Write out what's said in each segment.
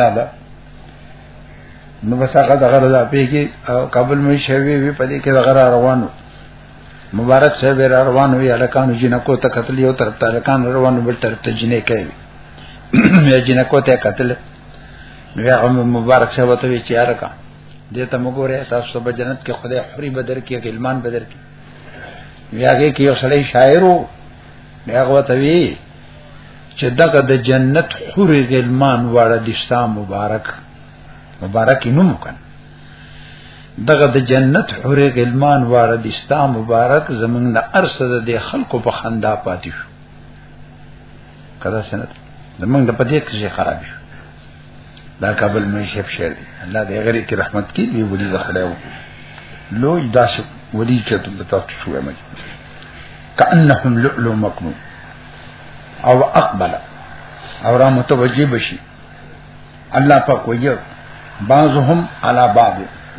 راځه نو بس هغه دغه راځه پیږي او قبل مې شوی وی په دې کې دغه روانو مبارک صاحب را روان وی الکانو جنکو ته قتل یو طرف ته الکان روان بل طرف ته جنې کوي یا جنکو ته قتل نو هغه مبارک صاحب ته وی چې الکا دې ته موږ ورې تاسو په جنت کې خدای حری بدر کې غلمان بدر کې یاګه کې یو سړی شاعر وو هغه ته وی چې دغه د جنت خوري غلمان واړه د شتا مبارک مبارک نوم کن دغه د جنت خوري غلمان واړه د شتا مبارک زمنګ نه ارسد د خلکو په خندا پاتې شو کدا سنت زمنګ د پدې کې خراب شو دا کابل مې شپ شهر دی الله دې غری کې رحمت کی وی ولی زخړیو لوی داس ولی چې ته تاسو شو مې کأنهم لؤلؤ مكنون او اقبل او را متوجه بشي الله په کوی بعضهم على بعض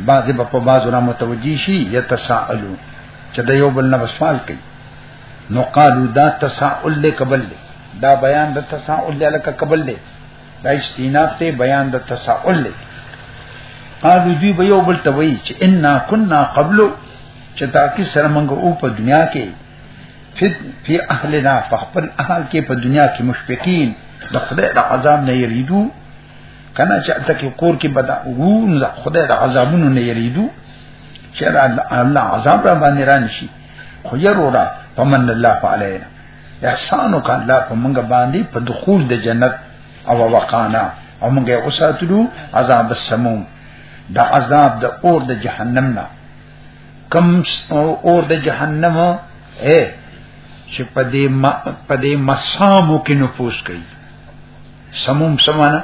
بعض په بعض را متوجه شي يتساءلو چې د یو بل نه سوال کوي نو قالو دا تساؤل له قبل له دا بیان د تساؤل له قبل له دا استیناب ته بیان د تساؤل دی قالو دوی به یو بل ته وایي چې ان كنا قبل چې تاکي سره موږ او په دنیا کې فت فی اهلنا فخبل اهل کې په دنیا کې مشفقین د خدای د عذاب نه یریدو کنا چې تکي کور کې بدا وو د خدای د عذابونو نه یریدو چې الله عذاب را باندې رانشي خو یې وروړه فمن الله علینا احسان وکړه الله په موږ باندې په دخول د جنت او وقانا او موږ یې وساتلو عذاب السموم د عذاب د اور د جهنم نه کم اور د جهنم اے چې په دې په دې مسامو کې نفوس کوي سموم سمانا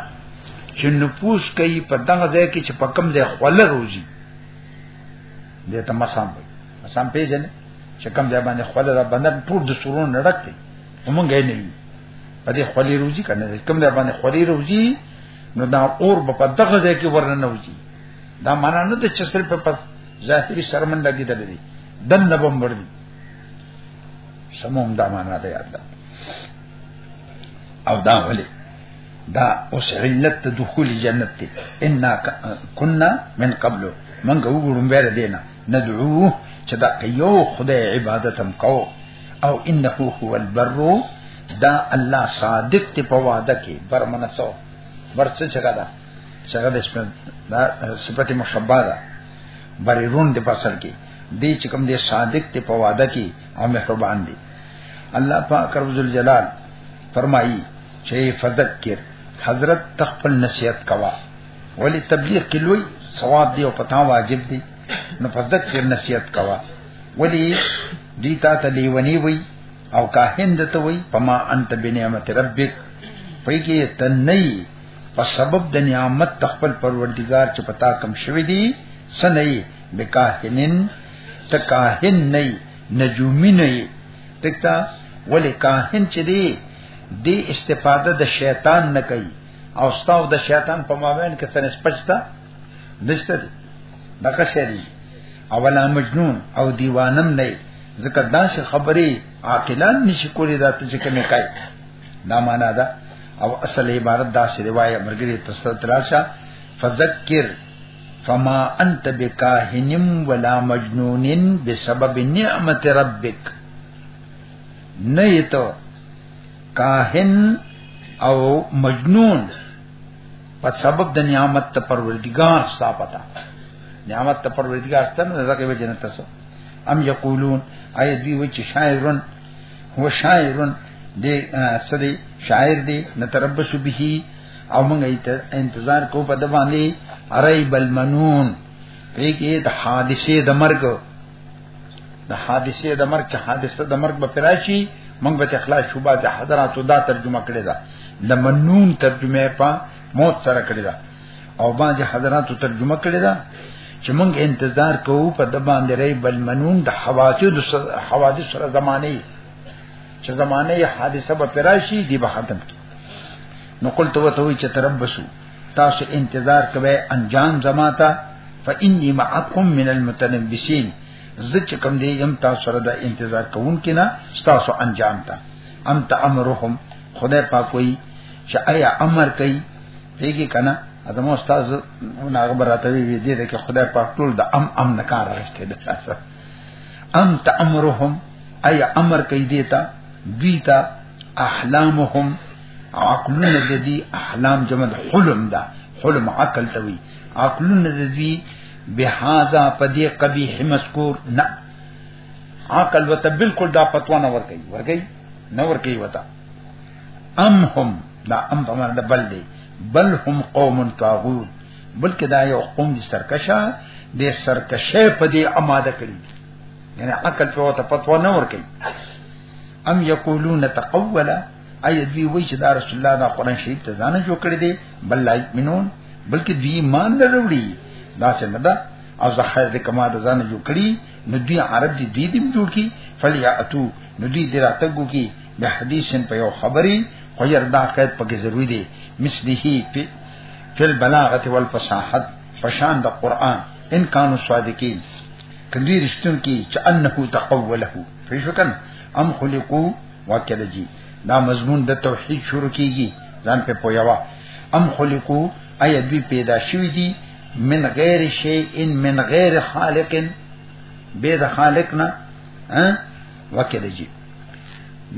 چې نفوس کوي په دغه ځای کې چې په کم ځای خپل روزي دې ته مسام وي مسام پیژنې چې کوم ځای باندې خپل را باندې ټول د سرونو نړک دی موږ یې نه یو په دې خولي روزي کنه کوم ځای باندې خولي روزي نو دا اور په دغه ځای کې ورننه وځي دا معنا نه ده چې صرف په ظاهري شرمن لګي دلې دن نبم ورني سموم دا معنا ده یاد ده او دا ولي دا اوس علت دخول جنت ته ان كنا من قبل من غوړم بیر دینه ندعوه چې دا یو خدای عبادت هم کو او انه هو البر دا الله صادق ته په وعده کې برمنسو ورڅ چګه دا چګه د سپن دا صفته مشبہ ده بری رون د پاسل کې دی چې کوم دی صادق ته په وعده کې او مهربان دی الله پاک رب جلال فرمایي چې فذکر حضرت تخپل نصیحت کوا ولی تبلیغ کې لوی ثواب دی او پتا واجب دی نو په ذکر نصیحت کوا ولی دی تا ته لیونی وی او کاهن دته وی پما انت بنعمت ربک پېږي ته نه په سبب د نعمت تخپل پروردگار چې پتا کم شوی دی سنئی بکاهنن تکاهن نه نجومی نه تکتا ولی کاهن چې دی دی استفاده د شیطان نه کوي او ستاو د شیطان په مابین کې څه نسبت شته نشته دي دا که شری او ولا مجنون او دیوانم نه ځکه دا چې خبرې عاقلان نشي کولی دا ته چې کومه کوي دا معنا ده او اصل عبارت دا چې روایت مرګري تسل تراشه فذکر فما انت بکاهن ولا مجنون بسبب نعمت ربک نه یته کاهن او مجنون په سبب د نعمت ته پروردگار ثابتا نعمت ته پروردگار ستنه زکه به جنت تاسو ام یقولون آی دی و چې شاعرن هو شاعرن دې سدي شاعر دې نتربص به او موږ انتظار کو په د باندې ارای بل منون په کې د حادثه د مرګ د حادثه د مرګ چې حادثه د مرګ به پراشي موږ به اخلاص شوبه د حضراتو دا ترجمه کړی دا د منون ترجمه په موت سره کړی دا او باندې حضراتو ترجمه کړی دا چې موږ انتظار کوو په د باندې ری بل منون د حوادث حوادث سره زمانه چې زمانه حادثه به پراشي دی به ختم نو قلت وته چې تربسو تاسو انتظار کوئ انجام زماتا فإني معكم من المتنبسين زچ کم دی یم تاسو سره د انتظار کوون کنا تاسو انجام تا ام تامرهم خدای پاک وی چې آیا امر کوي پیګه کنا ادم استاد نه خبر راته وی دی چې خدای پاک ټول د ام ام نه کار راځته د تاسو ام تامرهم آیا امر کوي دیتا دیتا احلامهم عقلونه د دې احلام جمع د حلم ده حلم عقل ته وی عقلونه د دې بهذا پدې قبیح مذکور نه عقل وته بالکل دا پتو نه ور کوي ور کوي نه ور کوي وته ام هم دا ام په معنا د بل دی بل هم قوم طاغوت بلکې دا یو قوم دي سرکشه د سرکشه په دې آماده کړی یعنی عقل په وته پتو نه ور کوي ام یقولون تقولا اي دوی وای چې دا رسول الله دا قران شریف ته ځان جوړ کړی دی بل لایک مينون بلکې دوی ایمان نه وروړي دا څنګه ده او زخیر د کما د ځان جوړ کړی نو دوی عرب دي دوی دې جوړ کی فلیاتو نو دوی دراتګو کی به حدیثن په یو خبري خو ير دا قید پکې ضروری دی مثله په فل بلاغت والفصاحت پشان د قران ان کانوا صادقین کدی رښتون کی چې انه تقوله فیشکن ام خلقو واکله جی دا مضمون د توحید شروع کیږي ځان په پویوا ام خلقو ایا دوی پیدا شوی دي من غیر شیء ان من غیر خالق به د خالق نه ها وکړه جی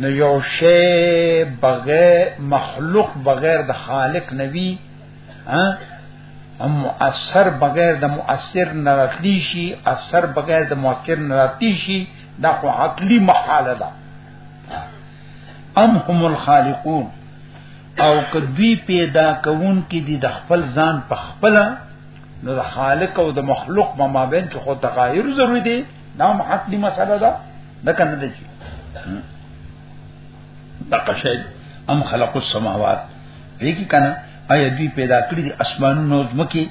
نو یو شی بغیر مخلوق بغیر د خالق نوی ها هم مؤثر بغیر د مؤثر نه راتلی شي اثر بغیر د مؤثر نه راتلی شي دا خو عقلی محاله ده ام هم الخالقون او کدی پیدا کون کی دی د خپل ځان په خپل نو د خالق او د مخلوق په مابین کې خو تغایر ضروری دی دا حق دی مسله ده دا کنه دی دا قشید ام خلق السماوات دې کې کنه ایا دوی پیدا کړی دي اسمانونو زمکي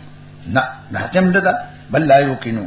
نه نه چم ده بل لا یو کینو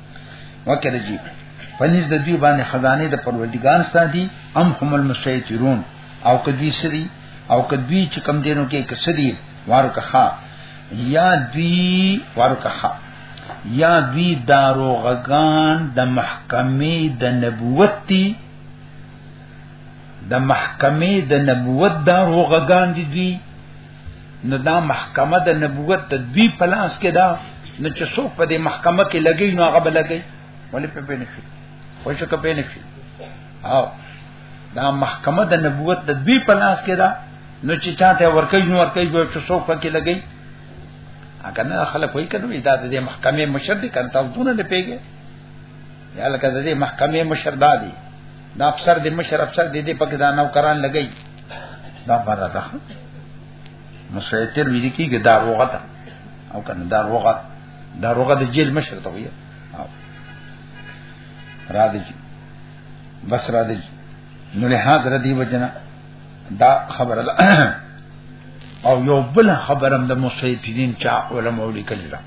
وکړه جی پنځ د دوی باندې خزانه د پروردګار ستادي ام هم المسیترون او کدی سری او کدی چې کم دینو کې کسری وارو کخا یا دوی وارو کخا یا دوی داروغگان د دا محکمه د نبوت دی د محکمه د نبوت داروغگان دي دوی نو دا محکمه د نبوت د دوی پلاس کې دا نو چې څوک په دې محکمه کې لګي نو هغه بلګي ولې په پېنه شي خو څه په پېنه شي او دا محکمه د نبوت د دوی پلاس کې دا نو چې چاته ورکې نو ورکې جو چې څوک پکې لګي اګه نه خلک وایي کنه دا د محکمې مشر دي کنه تاسو دونه نه پیګه یا لکه د محکمې مشر دادي دا افسر دې مشر افسر دې دې پکې دا نو کران لګی دا باندې دا مسیتر ویل کیږي دا روغه ده او کنه دا روغه دا روغه د جیل مشر ته وي را دي بس را دي نو له حاضر دی وجنا دا خبره ده او یو بل خبرم د مسیتین چا علماء لیکل ده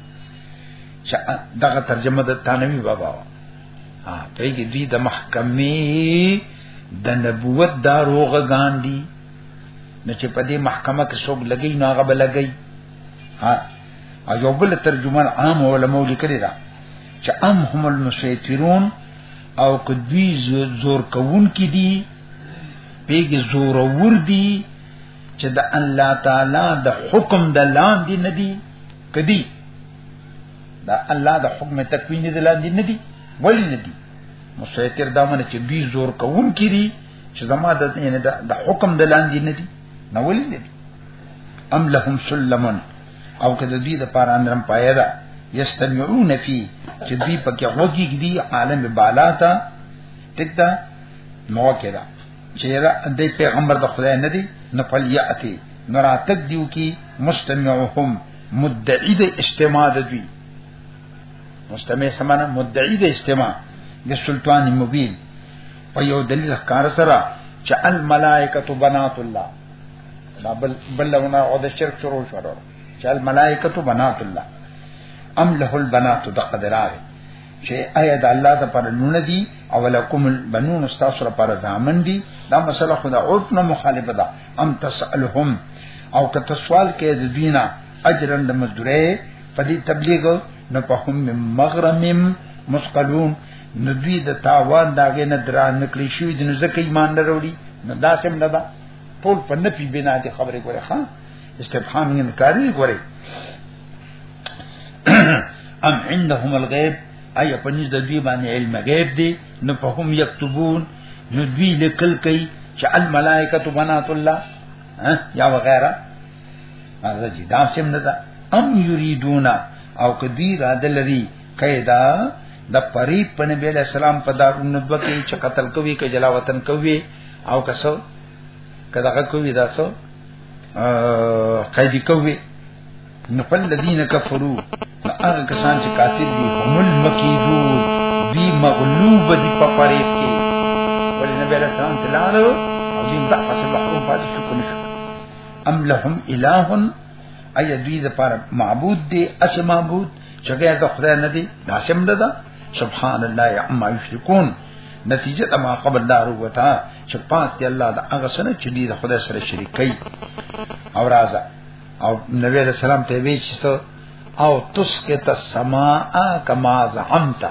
دغه ترجمه د تانوی بابا ها ته یې دوی د محکمې د نبوت دا روغ ګاندي نو چې په دې محکمه کې څوک لګي نو هغه بلګي ها او یو بل ترجمان عام علماء لیکلی دا چې ام هم المسیطرون او کدوی زور کون کی دي پیګه زور ور دي چې د الله تعالی د حکم د لاندې ندي کدی دا الله د حکم تکوین دي لاندې نه دي ولی نه دي مسیطر دا منه چې دوی زور کوون کړي چې زما د یعنی د حکم د لاندې نه دي نه ولی نه دي ام لهم سلمون او کده دوی د پاره اندرم پایا ده یستمعون فی چې دوی پکې وږي دي عالم بالا ته ټیک ده نو کېدا چې دا د پیغمبر د خدای نه دی نو فلیاتی نو راتک دیو کی مستمعهم مدعی د اجتماع د دوی مستمع سمانه مدعی د اجتماع د سلطان مبین په یو دلیل ښکار سره چې الملائکه بنات الله دا بل بلونه او د شرک شروع شو چې الملائکه بنات الله ام له البنات د قدرار چې آیا د الله ته پر نون دي او لکم البنون استاسو پر زامن دي دا مسله خدا عرف نه مخالفه ده ام تسالهم او کته سوال کې د دینه اجرن د مزدورې په دې تبلیغ نه په هم مغرمم مسقلون نو دوی د تاوان داګه نه دران نکړي شوی د نزدکې ایمان نه وروړي نو داسم نه ده ټول په نفي بنا دي خبرې کوي ها استفهام یې انکاري کوي ام عندهم الغیب اي په نس د دوی باندې علم غیب دي نو په هم یكتبون نو دوی لکل کوي چې الملائکه بنات الله یا وغیرہ هغه چې دا سم نه ده ام یریدونا او کدی را دلری قیدا د پری په نبی علیہ السلام په دار نبوه کې چې قتل کوي کې جلا وطن کوي او کسو کداغه کوي داسو قیدی کوي نو په الذين كفروا هغه کسان چې کافر دي هم المکیدون وی مغلوب دي په فریب کې ولې نبی له سلام تلالو او دین ضعف سره محروم پاتې شو کوم ام لهم اله اي دوی د پاره معبود دي اس معبود چې غیر د خدای نه دي ناسم ده سبحان الله عما یشركون نتیجه د ما قبل دار وتا چې پات دی الله د هغه سره چې دی د خدای سره شریکي او راځه او نبی علیہ السلام ته وی چې ته او تسکت السماء کما زعمت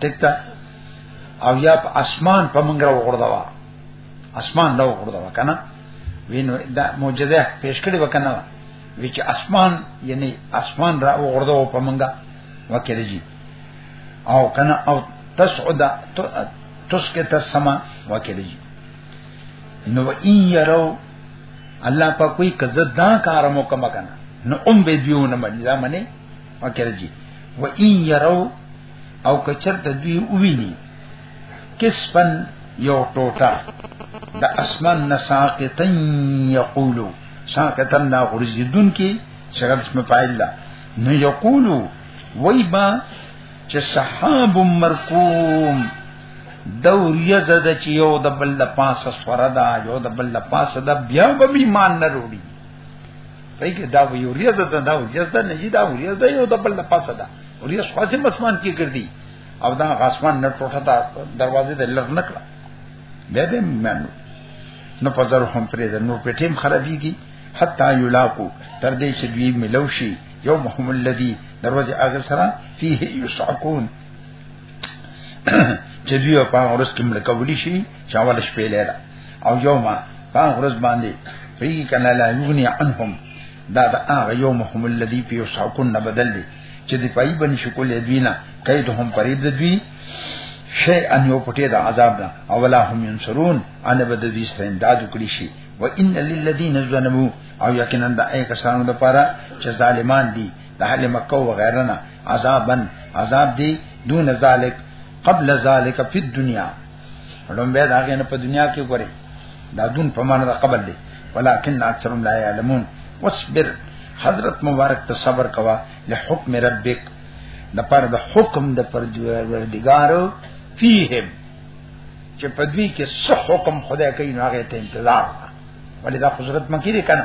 تکتا او یا په اسمان په منګره وغورځوا اسمان دا وغورځوا کنه وینو دا معجزه پیش کړي وکنه وی چې اسمان یعنی اسمان را وغورځوا په منګه وکړي جی او کنه او تسعد تسکت السماء وکړي جی نو ان يرو الله په کوئی کزه دا کار مو کوم کنه نو ام به دیو نه منی دا منی وکړي و ان يرو او کچر د دوی ویني کسبن یو ټوټه د اسمان نساقتن یقولو ساقتن نا غرزیدون کی شغل اسم فاعل لا نو یقولو وای با چې سحاب مرکوم دوریه زده چې یو د بل د پاسه سره دا یو د بل د پاسه دا بیا به ایمان نه وروړي پای کې دا یو ریه ده دا یو ریه ده نه دا یو ریه ده یو د بل د پاسه دا ریه خاصه مسمان کې ګرځي او دا غاسمان نه ټوټه دا دروازه د لر نه کړه به به مېمنو نو په زر هم پرې ده نو په ټیم خرابېږي حتا یلاقو تر دې چې دوی ملوشي یو محمد الذی دروازه هغه سره فيه یسعقون چې دوی په هغه ورځ کې مړ کولی شي چې اول شپې لري او یوم په هغه ورځ باندې فی کنا لا یغنی عنهم دا دا هغه یوم هم الذی فی یسعکون بدل دی چې دی پای بن شکول دوی نه کید هم پرید دوی شی ان یو پټی د عذاب نه اولا هم ينصرون ان بد دوی استمداد کړی شي و ان للذین ظلموا او یقینا دا اې کسانو د پاره چې ظالمان دي د اهل مکه او غیره نه عذابن عذاب دی دون ذالک قبل ذالک فی الدنیا لومبه دا غنه په دنیا کې ګوري دا دون په معنا د قبل دی ولکن اکثر لا یعلمون واصبر حضرت مبارک ته صبر کوا له حکم ربک د پر د حکم د پر دیګارو فیهم چې په دوی کې څه حکم خدای کوي نو هغه ته انتظار ولې دا حضرت مکی دی کنه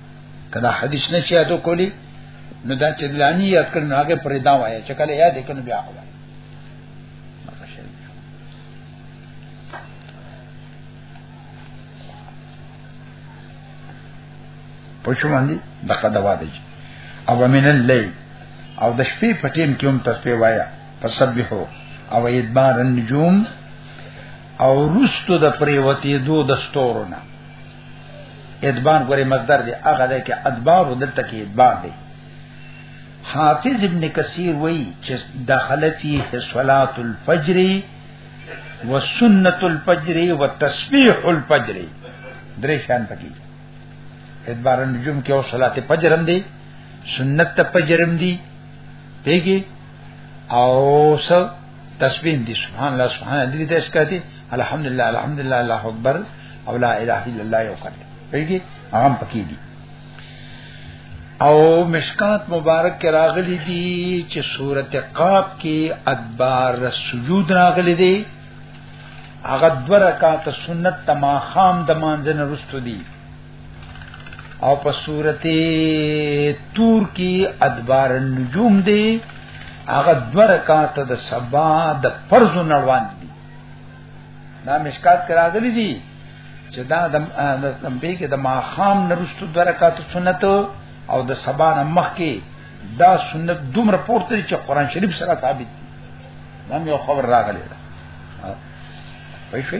کله حدیث نه شي یادو کولی نو دا چې لانی یاد کړ نو هغه پرې دا وایي چې کله یاد کړ بیا خو پښو باندې دغه دوا دی او من الليل او د شپې په ټیم کې هم تسبیح وایا فسبحو او ادبار النجوم او رستو د پریوتی دو د ستورونه ادبار ګورې مصدر دی هغه دی کې ادبار دلته کې ادبار دی حافظ ابن کثیر وای چې دخل فيه صلاه الفجر وسنت الفجر وتسبيح الفجر درې شان پکې ادبار النجوم کې او صلاه فجر هم دی سنت فجر هم دی پیږي او س تسبیح دي سبحان الله سبحان الله دې تاسو کاتي الحمدلله الحمدلله الله اکبر او لا اله الا الله یو کړه پیږي هغه پکې دي او مشکات مبارک کې راغلي دي چې سورته قاف کې ادبار سجود راغلي دي هغه دو رکعات سنت تما خام د مانځنه رستو دي او په صورت تور کې ادبار النجوم دی هغه دوه رکعات د سبا د فرض نړوان دي دا مشکات کرا غلي دي چې دا د نبی کې د ماخام نرستو دوه رکعات سنت او د سبا نه مخ کې دا سنت دومره پورته چې قران شریف سره ثابت دي دا یو خبر راغلی ده پښې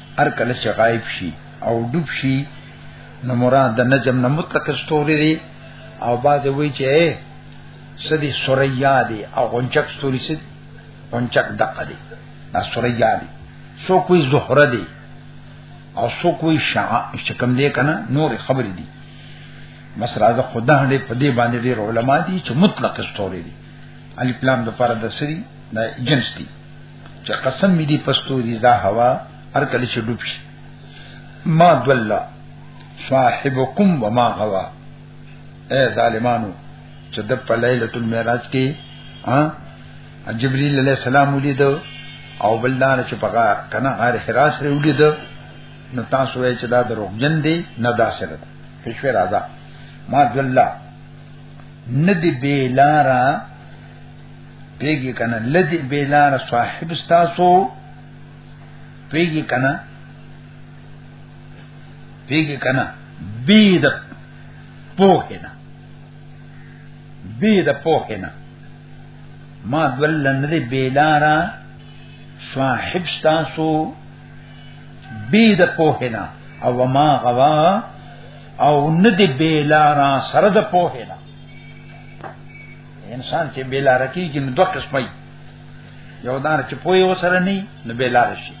هر کله چې غایب شي او ډوب شي نو مراد د نجم نه مطلق ستوري دی او باز وی چې سدي سوریا دی او غنچک ستوري سد غنچک دقه دی دا سوریا دی سو کوئی زهره دی او سو کوئی شع شکم دی کنه نور خبر دی بس راځه خدا دې په دې باندې ډېر علما دي چې مطلق ستوري دي الف لام د پر د سری د جنس دي چې قسم می دی پستو دی دا هوا هر کله چې ډوب شي ما دلا صاحبکم وما غوا اے ظالمانو چې د په ليله المعراج کې ها جبريل عليه السلام ولید او بلدان چې پغا کنه غار حرا سره ولید نو تاسو وای چې دا دروغجن دی نه دا سره پښوی راځه ما دلا ندی بیلارا پیږي کنه لدی بیلار صاحب تاسو پیږي کنه پیږي کنه بی د پوهنه بی د پوهنه ما دول لندې بیلارا صاحب تاسو بی د پوهنه او ما غوا او ندی بیلارا سره د پوهنه انسان چې بیلار کیږي نو دوه قسمه یو دار چې پوي وسره نه نو بیلار شي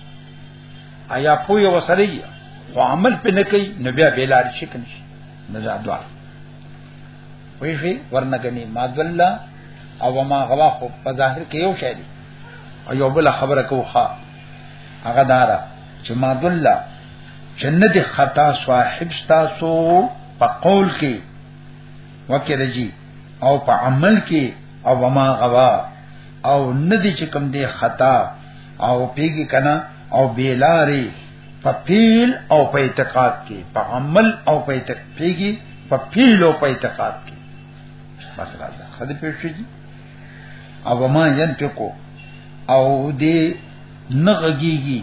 آیا پوي وسره یي خو عمل په نه کوي نو بیا بیلار شي کنه شي نه ځادوا وی شي ورنګنی ما دللا او ما غوا خو په ظاهر کې یو شی دی او یو بل خبره کوخه هغه دارا چې ما دللا جنت خطا صاحب تاسو په قول کې وکړه جی او په عمل کې او وما غوا او ندی چې کوم دی خطا او پیګی کنا او بیلاری په پیل او په اعتقاد کې په عمل او په اعتقاد پیګی په پیل او په اعتقاد کې بس راځه خدای په شي او ما ينتقو او دې نه غږیږي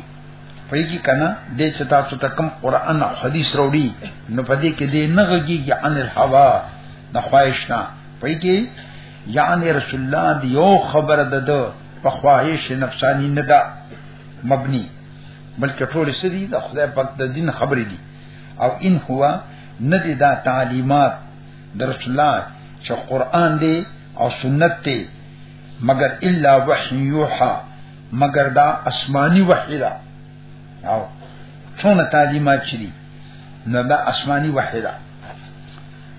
پېږي کنه د چې تاسو ته کوم قران او حدیث وروړي نو په دې کې دې نه غږیږي عن الهوا نه خواهش نه پېږي یعنی رسول الله دی یو خبر ده ده په خواهش نفسانی نه ده مبني بلکې ټول سړي د خدای پاک د دین خبرې دي او ان هو نه دي دا تعلیمات د رسول الله چې قران دی او سنت دی مگر الا وحی یوحى مګر دا آسماني وحی ده او څونه تعلیمات چي دي نو دا آسماني وحی ده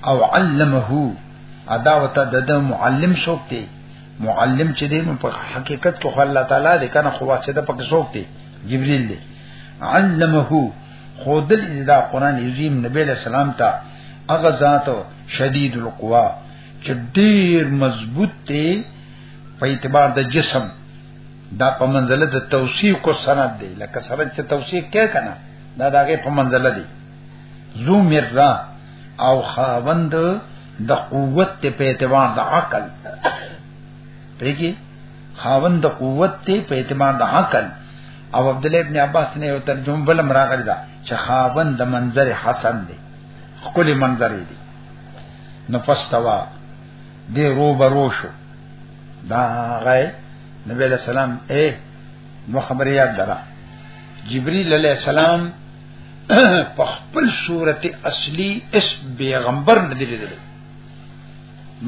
او علمه ادا وتا د معلم څوک دی معلم چې دی نو په حقیقت کې الله تعالی دی کنه خو واسطه پکې څوک دی جبريل دی علمه خودل دا قران عظیم نبی له سلام ته اغه ذات شدید القوا چې ډیر مضبوط دی په اعتبار د جسم دا په منزله د توصیف کو سند دی لکه سره چې توصیف کې کنه دا دغه په منزله دی زو مرا او خاوند د قوت ته په اعتبار د عقل پیږي خاوند د قوت ته په اعتبار د عقل او عبد الله ابن عباس نه یو ترجمه بل مراغلی دا چې خاوند د منظر حسن دی خپل منظر دی نفستوا دی رو برو شو دا غي نبی علیہ السلام اے نو خبرې یاد درا جبرئیل علیہ السلام په خپل صورت اصلي اس پیغمبر نه دی لیدل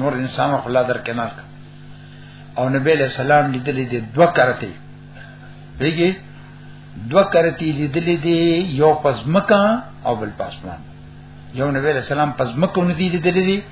نور انسان خلا در کنار او نبی علیہ السلام لیدل دي دوه کرته دیږي دوه کرتی لیدل دي یو پزمکا او بل پاسمان یو نبی علیہ السلام پزمکو نه دی لیدل دي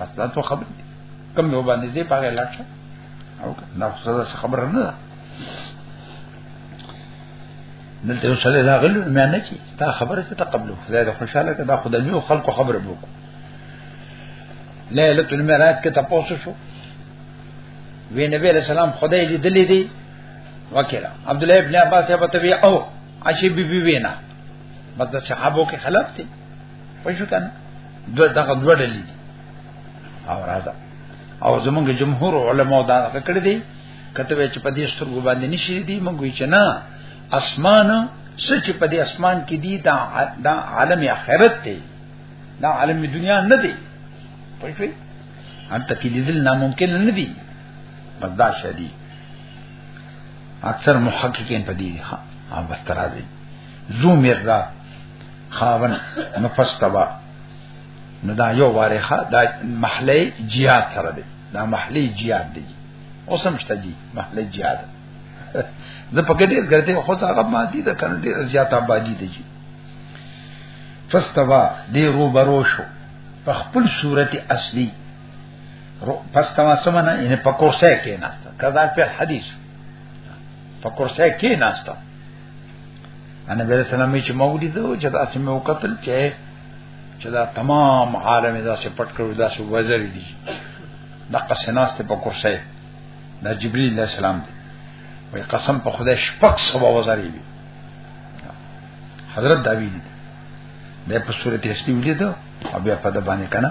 بس دا تو خبر دي کم یو باندې زی پاره لاکه او دا خو دا خبر نه ده دلته یو سره لا غلو مې نه چی تا خبره څه تقبلو خدای دې خوشاله کړه دا خدای یو خلکو خبره وکړو ليله المعراج کې تاسو شو وی نبی علیہ السلام خدای دې دلی دی وکړه عبد الله ابن عباس په توی او عشی بی بی وینا مطلب صحابو کې خلاف دي وای شو کنه دوه دغه دوه ډلې دي او راځه او زمونږ جمهور علما دا کړی دی کته چې په دې سترګو باندې نشي دي مونږ یې چې نه اسمان سچ په دې اسمان کې دي دا دا عالم اخرت دی دا عالم دنیا نه دی پوه شئ انت کې لیدل ناممکن نه دی بدا شدی اکثر محققین په دې ښه او بس ترازی زو مردا خاون نو پستوا نو دا یو وارخه دا محله جیاد سره دی دا محله جیاد دی اوسم شته جی محله جیاد زه پکې ډېر ګرځې خو هغه مادي د کنه ډېر زیات آبادی دی جی فاستوا دی رو برو شو په خپل صورت اصلي فاستوا سمنه ان په کورسه کې ناشته کذا په حدیث په کورسه کې ناشته ان نبی رسول الله چې مولوی دو چې دا سم یو قتل چې چې دا تمام عالم دا سه پټ کړو دا سه وزر دي دا قسناست په کرسي دا جبريل عليه السلام دی وای قسم په خدای شپک سبا وزر دي حضرت داوی دی د په صورت هستی ولیدو او بیا په د باندې کنه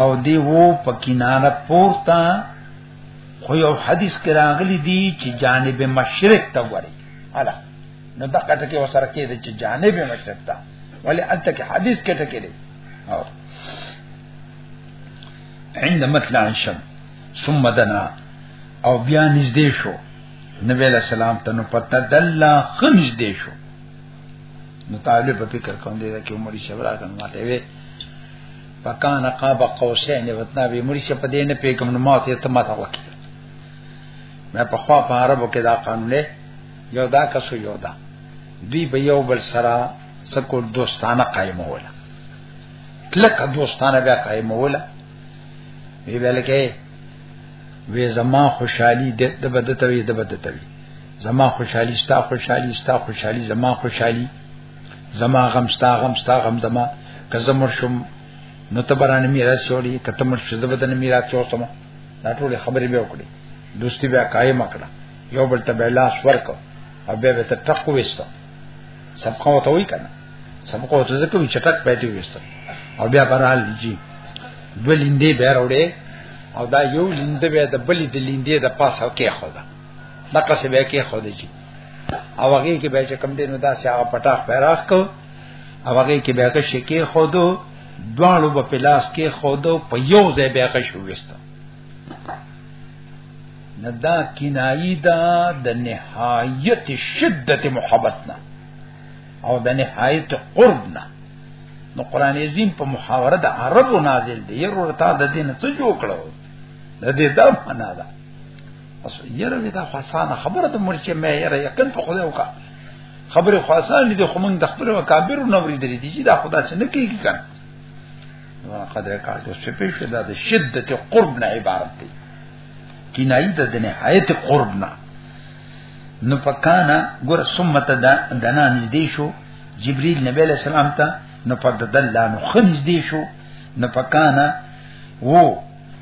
او دی وو په کیناره پورته خو یو حدیث کې راغلی دی چې جانب مشرق ته وړي الا نو دا کټه کې وسره کې دی چې جانب مشرق ته ولی انت کې حدیث کې ټکې دی او عند مطلع الشمس ثم دنا او بیا نږدې شو نبی له سلام ته نو پته دلا خنځ دې شو نو طالب په فکر کوم دی چې عمر شیب راغی نو ماته وی پکان قاب قوسین وتنا به عمر شیب په دې نه پیګم نو ماته ته ماته وکی مې په خوا په عربو کې دا قانون دی یو دا کسو یو دا دوی به یو بل سره سکو دوستانه قائموله کلک دوستانه بیا قائموله وی ویل کې وی زما خوشحالي د بدتوي د بدتوي زما خوشحالي ستا خوشحالي ستا خوشحالي زما خوشحالي زما غم ستا غم ستا غم زما که زه مر شم نو ته برانه میراث جوړي که ته مر شې زه به د میراث جوړ سم دا ټول خبرې به وکړي دوستي بیا قائم کړه یو بل ته لاس ورکو او بیا به ته ټک وېستو سبقه وته وی کنه سبقه وته ځکه چې ټک پاتې وېستو او بیا برال جی بلندې به راوړې او دا یو لیند به د بلې د لیندې د پاسه کې خو ده دغه څه به کې خو دې چې او هغه کې به چې کم دې نو دا چې هغه پټاخ پیراخ کو او هغه کې به کې شکی خودو دوانو په پلاس کې خودو په یو ځای به کې شو وسته ندا کنایی دا د نهایت شدت محبت نه او د نهایت قرب نه نو قران عظیم په محاوره د عربو نازل دی یره ورته د دین څه جوړ کړو د دې دا معنا ده بس یره دا خاصانه خبره ته مرچه مې یره یقین په خدای وکا خبره خاصانه دي خو موږ د خپل وکابر نو ورې درې دي دا خدا څه نه کیږي کنه نو قدر کار جو چې په شدا د شدت قرب نه عبارت دی کینای د دنه حیات قرب نه نو پکانا ګور سمته دا دنا نږدې شو جبريل نبی له سلام ته نو په ددل لا نو خنځ دی شو نو پکانا وو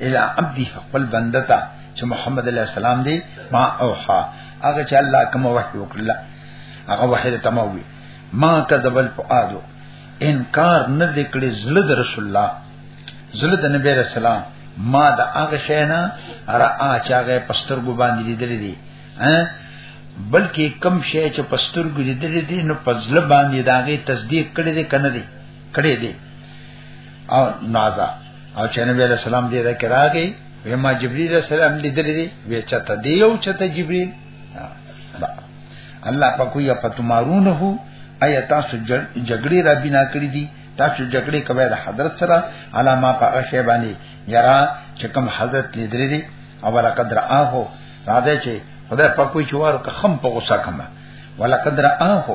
الى عبده خپل بنده ته چې محمد علی السلام دی ما اوحا هغه چې الله کوم وحی وکړل هغه وحی ته ما وی ما کذب الفؤاد انکار نه دکړي زړه د رسول الله زړه د نبی رسول الله ما د هغه شینا را اچاغه پسترګو باندې لیدلې دي بلکې کم شی چې پسترګو لیدلې دي نو پزله باندې داغه تصدیق کړي دي کنه دي کړي دي او نازا او چې نبی علیہ السلام دې ده کراږي ویما جبرئیل السلام لیدل دي وی چته دی یو چته جبرئیل الله پکو یا پتمارونه ایا تاسو جګړې را بنا کړې دي تاسو جګړې کوي د حضرت سره علامه په اشه باندې یرا چې کوم حضرت لیدل دي او ولقد رآه راځي چې خدای پکو چوار که خم په غوسه کما ولقد رآه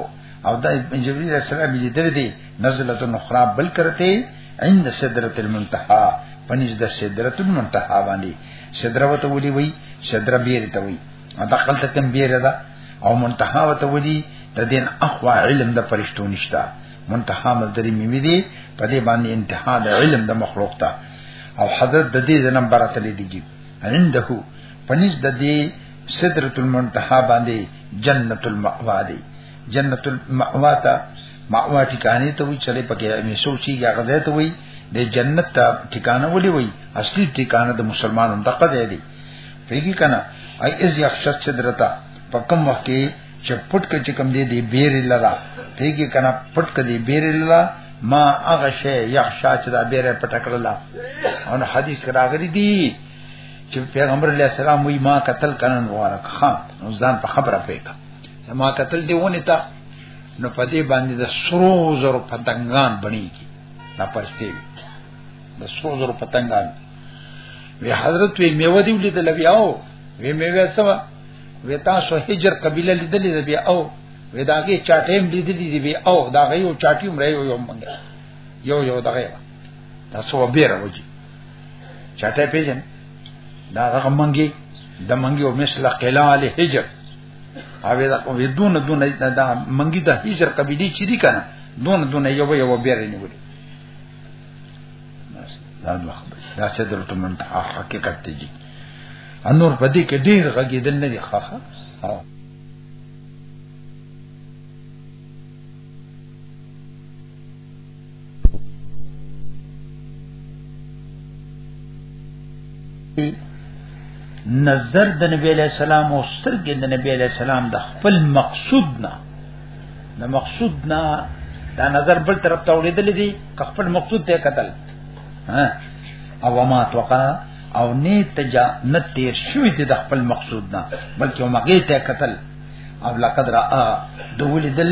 او د جبرئیل السلام لیدل دي نزلت اخرى بل کرتے عند سدرت المنتهى پنځ د سدرت المنتهى باندې سدره وته ودی وی سدره بیر ته وی دا خلته تم بیر ده او منتهى وته ودی د دین اخوا علم د پرشتو نشتا منتهى مصدر میوی دی په دې باندې انتها د علم د مخلوق ته او حضرت د دې جنم برته لیدي عنده پنځ د دې سدرت المنتهى باندې جنت المأوا دی جنت المأوا ته ماوا ټکانې ته وی چلے پکې مې سوچي هغه ځای ته وی د جنت ته ټکانه ولي وی اصلي ټکانه د مسلمانانو دغه ځای دی پیږي کنه ای از یخش صدرتا په کوم وخت کې چې پټ کې چې کوم دی دی بیر لرا پیږي کنه پټ کې دی بیر لرا ما هغه شی یخشا چې دا بیر پټ کړل او حدیث راغلی دی چې پیغمبر علیه السلام وی ما قتل کنن وارک خان ځان په خبره پیګه ما قتل دیونه تا نو په دې باندې د سرو زرو پتنګان بنيږي دا پرشته وي د سرو زرو پتنګان وی حضرت وی میوه دی ولیدل بیا او وی میوه سوا وی تاسو هجر قبیله لیدلې دی بیا او وی داګه چاټیم لیدلې دی بیا او داګه یو چاټیم رہی یو مونږ یو یو دغه تاسو وبېره وږي چاټه پیژن دا هغه منګي د منګي او مثله قلال هجر او دا کوم دون دون دا منګي د هجر قبيله چي دي کنه دون دون یو یو بیر نه وړي دا نو خبر دا څه درته مونږ حقیقت دي انور پدې کې ډېر غږیدل نه دي ښه ها نظر د نبی علیہ السلام او سترګې د نبی علیہ السلام د خپل مقصود نه د مقصود نه دا نظر بل طرف ته وړېدل دي خپل مقصود ته قتل ها او ما توقع او نه تجا نه تیر شوې دي د خپل مقصود نه بلکې مګې ته قتل او لقد را دول دل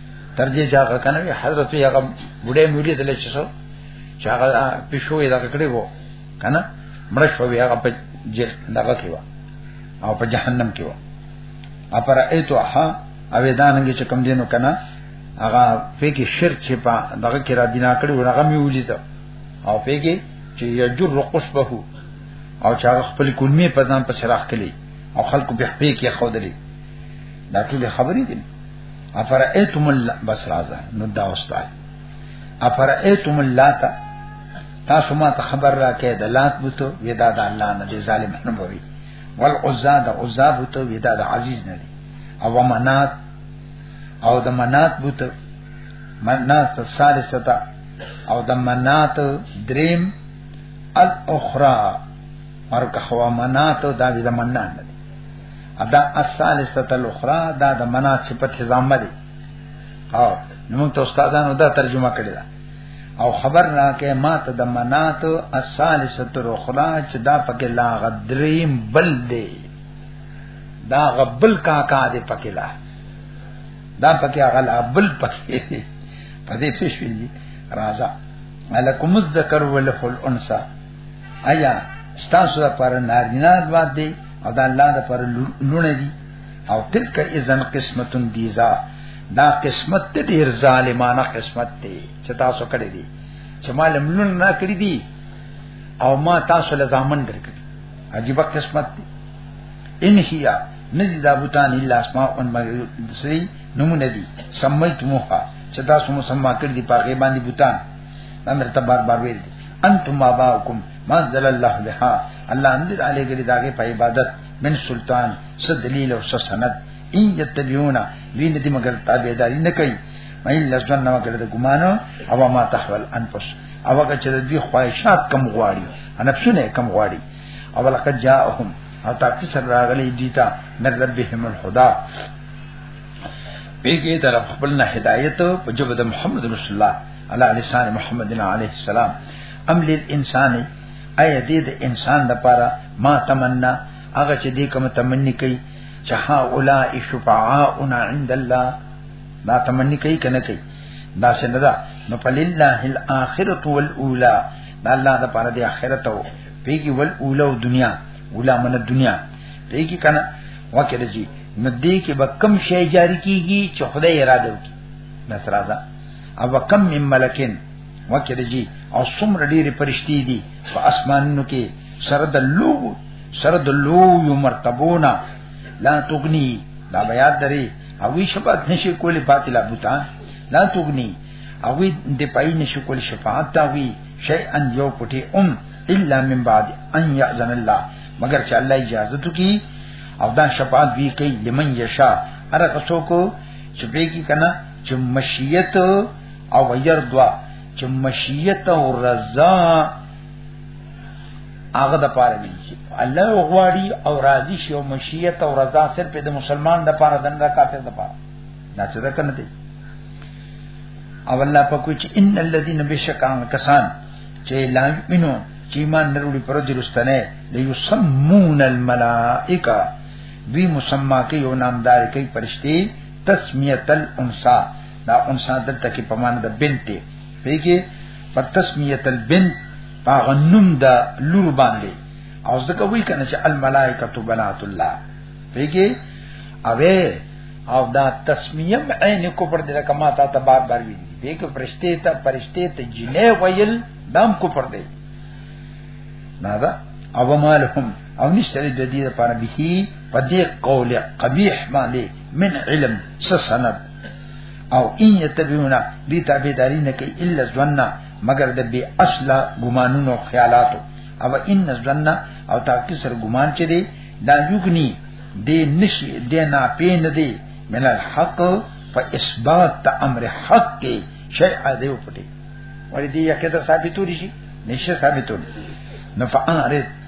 تر دې چې هغه کنه حضرت هغه بډې مولي دلې چې څو چې هغه پښو یې دا کړې وو کنه مړ شو بیا هغه په جیل دغه کې و او په جهنم کې و اپر ایتو ها اویدانګ چې کم دینو کنه هغه فکر شرک چې په دغه کې را بنا کړی و هغه مې ولید او فکر چې یجر قصبه او چې هغه خپل کلمې په ځان په شراخ کړي او خلکو به خپې کې خودلې دا ټول خبرې دي افرئتم الله بس راځه نو دا استاد افرئتم الله تا تاسو ما ته خبر را کې د لات بوته ودا د الله نه دي ظالم نه بوي ول عزا د عزا بوته ودا د عزیز نه دي او منات او د منات بوته منات ثالثه او د منات دریم الاخرى مرکه خوا منات دا د منان نه ادا الثالثه الاخرى دا د منا صفت حزامه دي او موږ ته استادانو دا ترجمه کړی دا او خبر راکې ما ته د منات الثالثه الاخرى چې دا پکې لا غدریم بل دی دا غبل کاکا دې پکې لا دا پکې هغه لا بل پکې پدې پښې راځه الکم الذکر ولف الانثى ایا ستاسو لپاره نارینه اولاد دی او د الله لپاره لونه دی او تلک اذن قسمتون دیزا دا قسمت ته ډیر ظالمانه قسمت دی چې تاسو کړی دی چې مال ملون نه کړی دی او ما تاسو له ځامن درکړي عجیب قسمت دی ان هيا نزي دا بوتان الا اسماء ان مغرسي نمونه دي سميتموها چې تاسو مسما کړی دی په غیبان دي بوتان دا مرته بار بار ویل دي انتم اباؤکم ما انزل الله بها الله انزل علی ګری داګه په عبادت من سلطان س دلیل او س سند ان یتبعونا وین دې مگر تابعداري نه کوي مې لزن نو کړه د ګمانو او ما تحول انفس او هغه چې د دې خواهشات کم غواړي انفسونه کم غواړي او لقد جاءهم او تاکي سره راغلي دي تا من ربهم الهدى پیګه طرف خپل نه هدایت په جبد محمد رسول الله علی لسان محمد علیه السلام ام للانسان اي دې د انسان د پاره ما تمنا هغه چې دې کوم تمنی کوي چې ها اولائ شفعاؤنا عند الله دا تمنی کوي کنه کوي دا څنګه دا نو فلله الاخرۃ والاولى دا الله د پاره د اخرت او پیګي ول اوله او دنیا اوله من دنیا پیګي کنه وکړه جی ندی کې به کم شی جاری کیږي چې خدای اراده وکړي نصرازه او کم من ملکین وکړه جی او څومره ډیر پرشتي دي په اسمانونو کې سره د لو سره د لو یو مرتبونا لا تغنی دا بیا درې او وی شفاعت نشي کولی باطل ابوتا لا تغنی او وی د پای نشي کولی شفاعت تا وی شی ان یو پټي ام الا من بعد ان یاذن الله مگر چې الله اجازه تو کی او دا شفاعت وی کوي لمن یشا ارغه څوک چې به کی کنه چې مشیت او يرضا چې مشیت او رضا هغه د پاره دی چې الله غواړي او راضي شي او مشیت او رضا صرف د مسلمان د پاره د نه کافر د پاره دا څه ده کنه دی او الله په کوی چې ان الذين بشکان کسان چې لا مينو چې ایمان نروړي پر درستنه ليسمون الملائکه دوی مسما کوي او نامدار کوي پرشتي تسمیت الانسا دا انسا دلته کې په معنی د بنت دی پیږي په تسمیت البنت په غنوم د لور باندې او ځکه وی کنه چې الملائکه بنات الله پیږي اوه او دا تسمیم عین کفر دی لکه ما تا ته بار بار وی دی که فرشته ته فرشته ته جنې ویل دام کفر دی نه دا او مالهم او نشته د دې لپاره به په دې قول قبیح باندې من علم سسند او ان یتبعون دی تابعداری نه کوي الا ظن مگر د بی اصل ګمانونو خیالاتو او ان ظن او تاکي سر ګمان چي دی دا یوګنی دی نشي دی نه پین دی من الحق په اثبات امر حق کې شیء دی پټي ورې دی یکه دا ثابتوري شي نشه ثابتوري نفعارت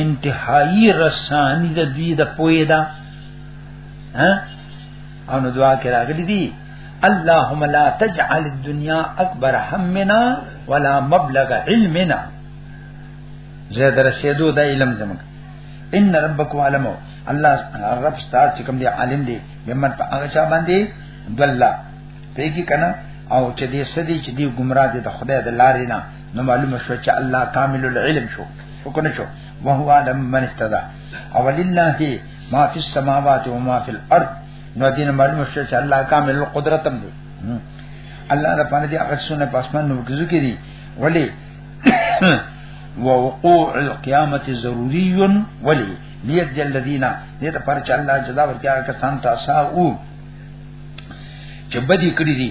انتهایی رسانی د دوی د پوی دا ها او نو دعا کې راغلي دي اللهم لا تجعل الدنيا اکبر همنا ولا مبلغ علمنا زه درسېدو د علم زموږ ان ربک علم الله رب ستاسو چې کوم دی عالم دی بمن په هغه چا باندې دلا پیګی کنا او چې دې سدي چې دې گمراه دي د خدای د لارې نه نو معلومه شو چې الله کامل العلم شو شو کنه شو وهو علم من استدا او لله ما فی السماوات و ما فی الارض نو دین معلومه شو چې الله کامل القدرت هم دی الله نه پانه دي هغه سونه پاسمان نو کیږي کړي ولی ووقوع القيامه ضروري ولی لیت جل الذین دې ته پر چې الله جزا ورکړي هغه کسان تاسو چې بدی کړی دي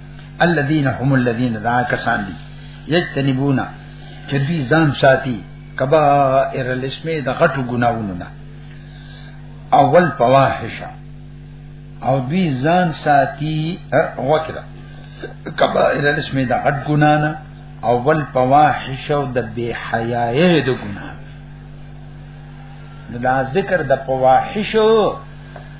الذين هم الذين دا کسان دي یجتنبون چې دوی ځان ساتي کبائر الاسم د غټو ګناونو نه اول فواحش او دوی ځان ساتي وکړه کبائر الاسم د غټ ګنا نه اول فواحش او د بے حیاي د ګنا دا ذکر د فواحش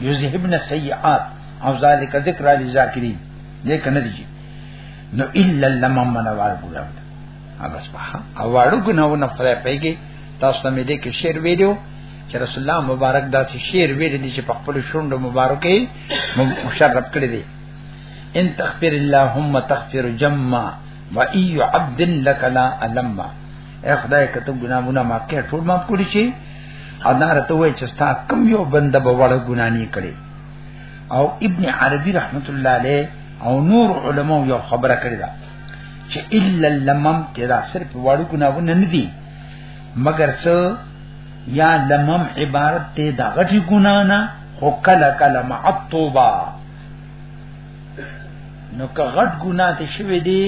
یذهبن سیئات او ذالک ذکر للذاکرین لیکن نه دي نو الا لمن من وال ګلاب هغه سبحا او واړو ګناونه خدای پیږي تاسو ته مې دې کې شعر ویلو چې رسول الله مبارک داسې شعر ویل دي چې په خپل شوند مبارکې مشرب کړی دي ان تغفر اللهم تغفر جمع و ای عبد لك لا علم اے خدای کته ګناونه معاف کړه ټول معاف کړی شي ادا رته وای چې ستا کم یو بنده به وړه ګنا نه کړي او ابن عربي رحمت الله علیه او نور علما یو خبره کړی دا چې الا لمم کې دا صرف وړو ګناونه نه دي مگر څه یا لمم عبارت ته دا غټي ګنا نه خو کله کله مع التوبه نو که غټ ګنا ته شوی دی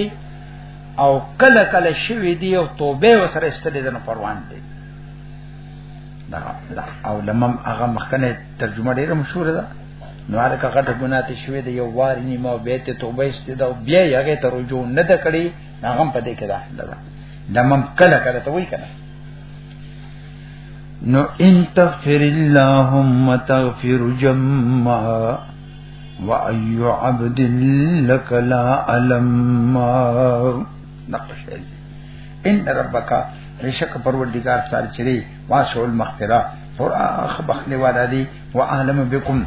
او کله کله شوی دی او توبه وسره استدې نه پروان دی دا دا او لمم هغه مخکنه ترجمه ډیره مشهوره ده نو هغه کغه ګناه ته شوی د یو وار نیمه بیت توبه استدا او بیا هغه ته رجوع نه د کړی هغه په دې کې داخل ده لمم کله کله ته وای کنه نو ان تغفر اللهم تغفر جمّا وأي عبد لك لا ألم نقش ان ربک رشک پروردگار سار چری واسع المغفرہ پر اخ بخنه والا دی واعلم بكم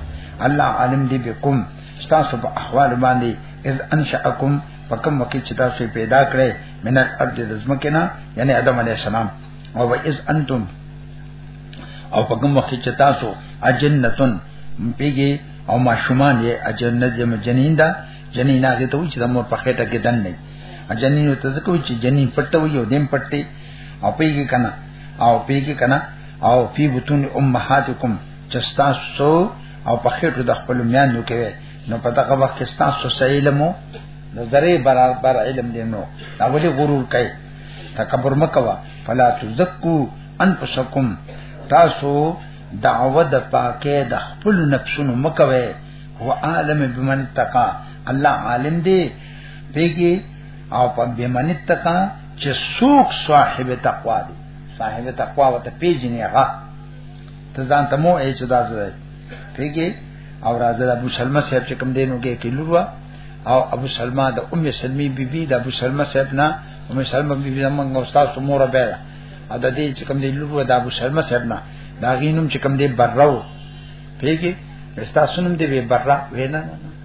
الله عالم دی بكم تاسو په احوال باندې اذ انشأکم فکم وکي چې تاسو پیدا کړې من الارض دزمکنا یعنی ادم علی السلام او اذ انتم او فکم وکي چې تاسو اجنتن پیګي او ماشومان یې اجنت جمع جنین دا جنین هغه ته چې د مور په خېټه کې دن نه جنین ته ځکه وایي چې جنین پټه وي او دیم پټه او پیږي کنه او پیږي کنه او فی بطون امهاتکم چستا سو او په خېټو د خپل میانو کې نو په دغه وخت کې تاسو سېلمو نظرې برابر علم دی نو دا ولي غرور کوي تکبر مکوا فلا تزکو انفسکم تاسو دعوه د پاکه د خپل نفسونو مکوي هو عالم بمن تقا الله عالم دی دیږي او په بمن تکا چې سوق صاحب تقوا دی صاحب تقوا وته پیژنې هغه ته ځان ته مو اې چې دا څه دی پیږي او راځه ابو سلمہ صاحب چې کوم دینو کې کلوه او ابو سلمہ د ام سلمی بیبي بی د ابو سلمہ صاحب نه ام سلمہ بیبي بی زمونږ استاد مور به او د دې چې کوم دی لور د ابو سلمہ صاحب نه دا غینوم چې کوم دی برو پیږي استاسونم دی به برا وینا نه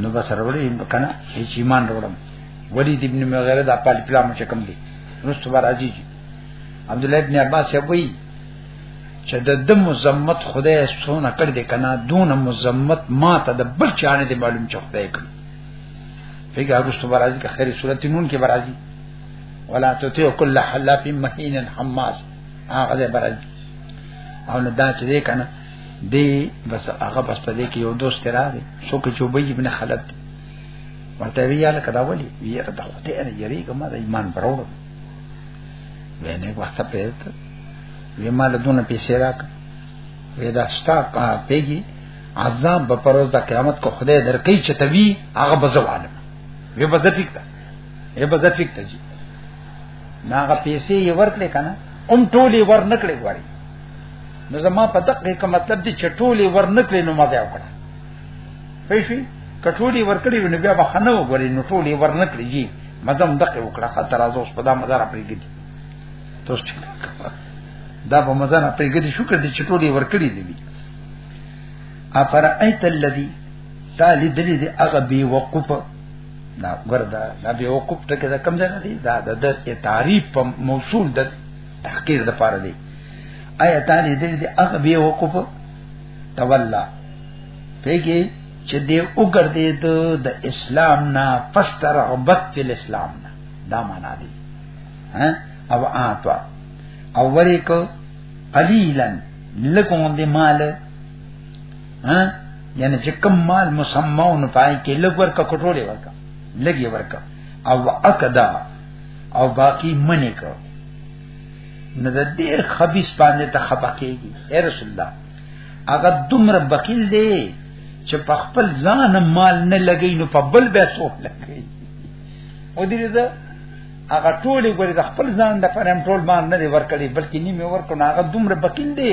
نو بس وروړي کنه هیڅ ایمان وروړم ولید ابن مغیره د خپل پلان چې کوم دی نو ستوار راځي عبد الله ابن عباس یې وایي چې د د مزمت خدای سونه کړ دې کنه دون مزمت ما ته د بل چانه دې معلوم چوک دی کړ پیګه هغه ستوار راځي که خیر صورت نون کې برازي ولا تطيع كل حلاف مهين حماس هغه دې برازي او نه دا چې دې کنه دی بس هغه بس په دې کې یو دوست را دی شو کې چې وبې ابن خلد ورته ویاله کدا ولی یې ته خو ته نه یری کومه د ایمان پرور وینه وخت په دې وی مال دونه پیسې راک وی دا ستا پیګي عذاب به پروز د قیامت کو خدای درکې چې توی هغه بزوانه وی بزټیک ته ای بزټیک ته جی ناغه پیسې یې ورکړې کنه ام ټولې ورنکړې غواړي نو زما په دقه کې مطلب دی چې ټولې ورنکړې نو مزه وکړه پېښې کټولې ورکړې نو بیا بخنه وګورې نو ټولې ورنکړې جی مزم دقه وکړه خاطر از اوس په دا مزار پرېږدي توس چې دا په مزار پرېږدي شکر دې چې ټولې ورکړې دي افرایت الذی تعالی دلی دی هغه بی وقوفه دا ګردا دا به وقوف ټکه دا کم ځای دی دا د تعریف په موصول د تحقیق د پاره دی آیا تا دې دې هغه به وقوف تولا پیګي چې دې وګرځي د اسلام نه پس رغبت په اسلام نه دا معنا دی ها او آتوا او وریکو قلیلا لکم دې مال ها یعنی چې کوم مال مسمى او نه پای کې لګ ورکا کټولې ورکا لګي ورکا او اقدا او باقی منی کو نو د ډیر خبيث باندې ته خپکیږي اے رسول الله هغه دومره بخیل دی چې په خپل ځان مال نه لګی نو په بل به سو لګی او دې دا هغه ټول ګوري د خپل ځان د پرم ټول باندې نه ورکړي بلکې نیمه ورکړي هغه دومره بخیل دی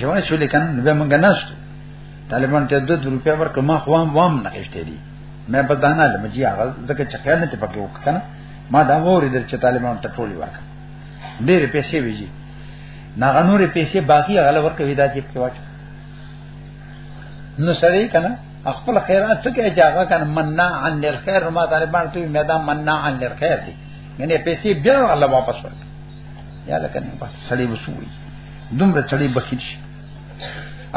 جواب شو لیکن نو به مونږ نشت طالبان ته 2 روپیا ورکړ ما خو هم وام نه کېشته دي مې په دانا لم جی هغه دغه چکر نه ته پکې وکنه ما دا ووري در چې طالبان ته ټولي ورکړ ډېر پیسې ویجی ناغه نور پیسې باقی غل ورکړ ودا چې په واچ نو سړی کنه خپل خیرات څه کوي چې هغه کنه مننا عن الخير ما طالبان ته میدان مننا عن الخير دي یعنی پیسې بیا غل واپس ورکړ یا لکه نه پات سړی وسوي دومره سړی بخیل شي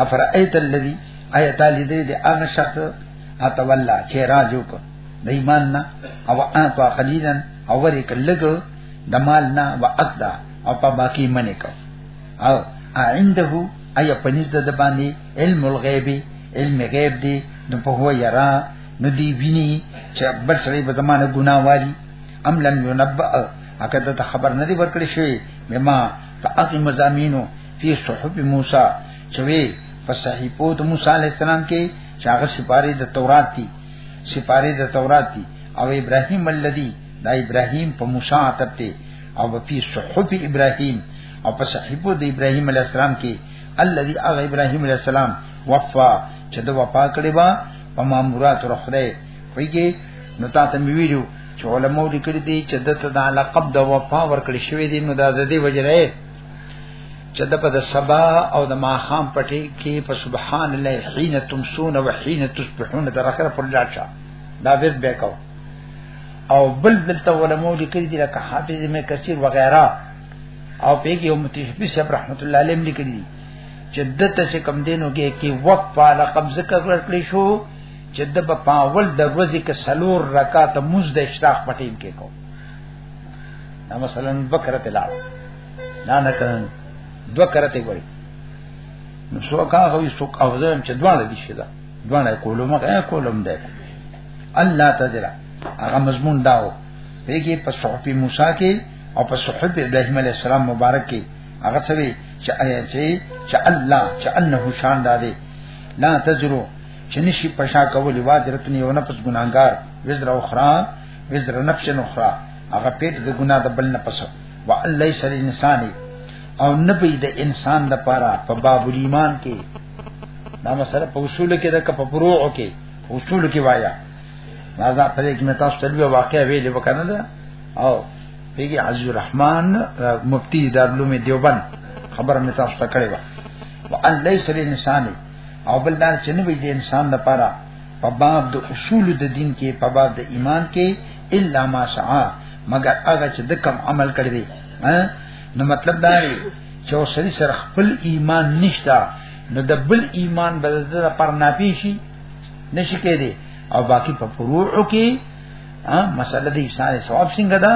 افرایت الذی آیت علی دې دې هغه شخص اته ولا چې راجو کو د ایمان نه او اعطا قليلا او ورې کلګ د مال نه واقدا او په باقی منې کو او عنده ایا پنځ د باندې علم الغیب علم غیب دی نو په هو یرا نو دی ویني چې بل سړي په زمانه ګناوالي ام لم ينبأ هغه ته خبر نه دی ورکړی شوی مما فاقی مزامینو فی صحف موسی چوي په صحیفو د موسی علی السلام کې چې هغه سپاره د تورات دي سپاره د تورات دي او ابراهیم الذی دا ابراهیم په موسی عتب ته او په صحف ابراهیم او په صحیفو د ابراهیم علی السلام کې الذی اغه ابراهیم علی السلام وفا چې د وفا کړي با په مامورات رخ دی ویږي نو تا ته ویلو چې علماء دې کړی دي چې دته د لقب د وفا ورکړی شوی دی نو دا د دې وجره چې د په د سبا او د ماخام پټي کې په سبحان الله حين تمسون و حين تصبحون د اخر پر لاچا دا ورد بیکاو او بل دلته علماء دې کړی دي لکه حافظ مې کثیر وغیرہ او پیګي او متشبی صاحب رحمت الله علیه لیکلی چې دته چې کم دینو کې کې وقفه لقب ذکر ورکړی شو چې د په پاول د ورځې کې سلور رکعات موز د اشراق پټین کې کو دا مثلا بکرت لا نه نه کړن دو کرته وړي نو څو کا هو یو څوک او زم چې دوانه دي شي دا دوانه کولم هغه کولم ده الله تجرا هغه مضمون داو پیږي په صحف موسی کې او په صحف ابراهيم عليه السلام مبارک کې هغه څه چې چې الله چې انه شان دادي لا تجرو چې نشي پښا کول واجرت نه یو نفس ګناګار وزر اخرى وزر نفس اخرى هغه پیټ د ګنا د بل نه پسو و الله سر انسان او نبی د انسان د پاره په باب ایمان کې دا مسله په اصول کې ده که په فروع کې اصول کې وایا دا په دې کې متا ستلوي واقع ویلې وکنه ده او پیګي عزیز الرحمن مفتی دارلوم دیوبند خبر متا ست کړي وا وان ليس للانسان او بل دا چې نه وي د انسان لپاره په باب د اصول د دین کې په باب د ایمان کې الا ما سعا مگر هغه چې د کم عمل کړی دی نو مطلب دا دی چې اوسري سره خپل ایمان نشتا نو د بل ایمان بل د پر نافي شي نشي کېدی او باقی په فروع کې مسله د ایثار ثواب څنګه ده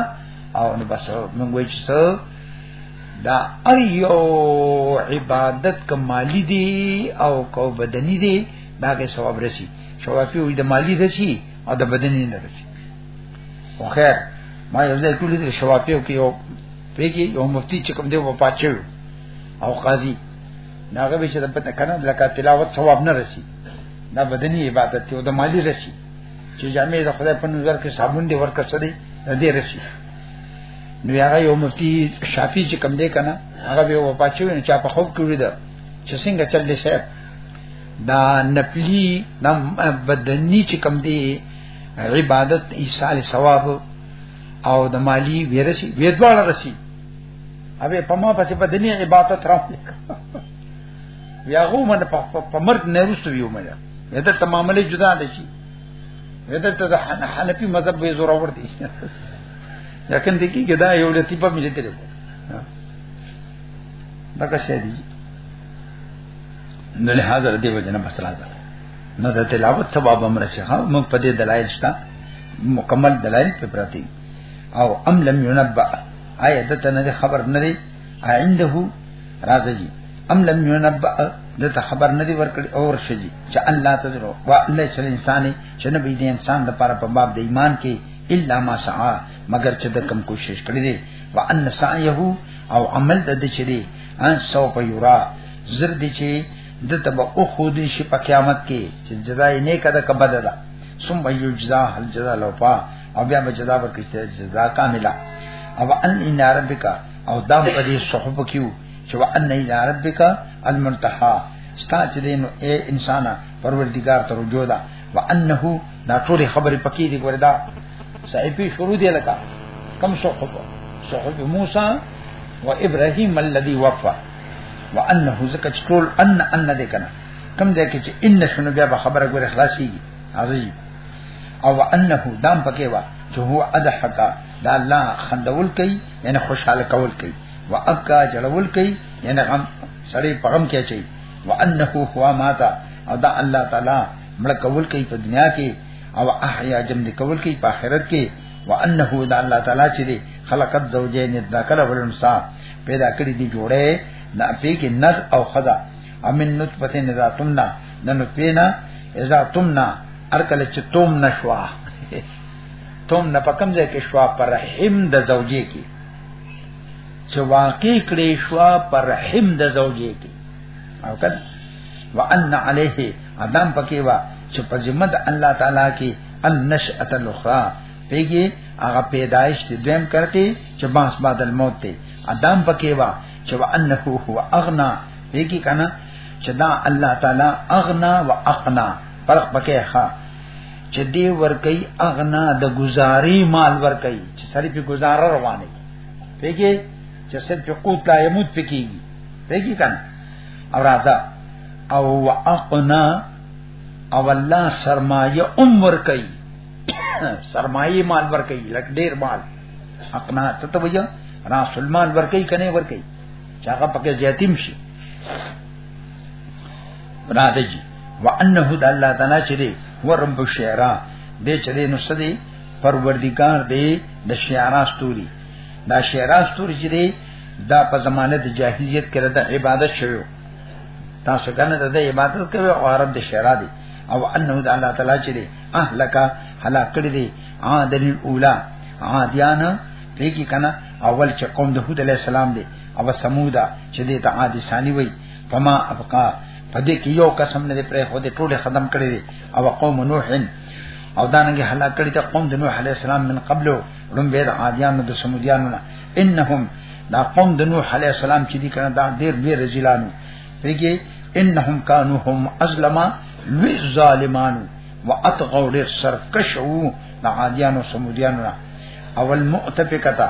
او نو بس موږ وایو چې دا ار یو عبادت کمالی دی او کو بدنی دی دا کې ثواب رسی شوافی وي د مالی رسی او د بدنی نه رسی خو خیر ما یو ځای کولې د شوافی کې یو پیګي یو مفتی چې کوم دی په پاتچو او قاضي ناغه به چې د پته کنه لکه تلاوت ثواب نه رسی دا بدنی عبادت دی او د مالی رسی چې جامع د خدای په نظر کې صابون دی ورکړ څه دی دې رسی نو هغه یو مفتی شافعی چې کم دی کنه هغه به و پاتشوي نه چا په خوب کې ولیدل چې څنګه چل دی صاحب دا نپلی دا بدنی چې کم دی عبادت ایصال ثواب او د مالی ورسی ویدواله رسی اوبه په ما پسې بدنی عبادت راوړل بیا غو من په مرګ نه رسو یو مله دا ته معاملې جدا دي شي ودته د حنفي مذهب به زور ور دي لکه دې کې ګدا یو لطیفه مې لیدل دا که شې دي نو له حاضر دی وجنه بس راځه نو د تلاوت ثواب امر شي ها موږ په دې دلایل شته مکمل دلایل په پراتی او ام لم ينبأ آیا دته نه خبر نه دی عنده راځي ام لم ينبأ د خبر نه دی ورکړي اور شجی چې ان لا تزرو وا الله سل انسان چې نه بيد انسان د پاره په باب د ایمان کې الا ما سعى مگر چې د کم کوشش کړی دی وا ان سعيه او عمل د دې چې دی ان سو په یورا زر دي چې د تبع او خود شي په قیامت کې چې جزای نیکه ده کبد ده ثم یجزا هل جزا لوفا او بیا به جزا ورکړي جزا کامله او ان ان ربک او دا په دې صحبه کیو چې وان ان ربک المنتها ستا چې دین اے انسان پروردگار ته رجوع ده وانه دا ټول خبرې پکې دي ګوره دا صحیفه شروع دی لکه کم صحبه صحبه موسی و ابراهيم الذي وفى وانه زکه ټول ان ان دې کنه کم دې کې چې ان شنو بیا خبره ګوره خلاصيږي عظیم او انه دام پکې وا چې هو اضحک دا الله خندول کوي یعنی خوشاله کول کوي وا ابکا جړول کوي یعنی غم سړی په غم کې چي وا انه هو ماتا او دا الله تعالی مړ کول کوي په دنیا کې او احیا جم دي کول کوي په آخرت کې وا انه دا الله تعالی چې دي خلقت زوجین ذکر ولنسا پیدا کړی دي جوړه نه پی کې نر او خدا امن نطفه نذاتمنا نن پینا اذا تمنا هر کله چې توم نشوا توم نه پکم ځای کې شوا پر رحم د زوجې کې چې واقع کړې شوا پر رحم د زوجې کې او کله وان عليه ادم پکې وا چې په ذمہ د الله تعالی کې ان نشأت الاخرى پیږي هغه پیدایش دې دیم کرتی چې باس بعد الموت دی ادم پکې وا چې وانه هو اغنا پیږي کنه چې دا الله تعالی اغنا واقنا فرق پکې ښه چې دی ورکی اغنا د گزاري مال ورکی چې سړی په گزاره روانه پیږي چې سر په قوت لا يموت پکېږي پیږي کنه او راځه او واقنا او الله سرمایه عمر کوي سرمایه مال ور کوي لک ډیر مال اقنا ته ته وایي راس المال ور کوي کنه ور کوي چاغه پکې زیاتیم شي راځي وانه د الله تعالی چې دی ورب الشعرا دې چې دی نو سدي پروردگار دی د شعرا ستوري دا شعرا ستوري چې دی دا په زمانه د جاهلیت کې د عبادت شوی تاسو کنه د عبادت کوي او عرب د شعرا دی او انه د الله تعالی چې دی اهلک هلاک کړی دی عادل الاولى عادیان پیږي کنه اول چې قوم د هود علی السلام دی او سمودا چې دی ته عادی ثانی وای فما ابقا پدې کې یو قسم نه پرې خو دې ټوله ختم کړې او قوم نوح او دانګه هلاک کړی ته قوم د نوح علی السلام من قبل لم بيد عادیان د سمودیان انهم دا قوم د نوح علی السلام چې دي کنه دا ډېر ډېر رجلانو پیږي انهم كانوا هم ازلما لوی ظالمانو واتقوا ډېر سرکشو د عادیان او سمودیان اول مؤتفقتا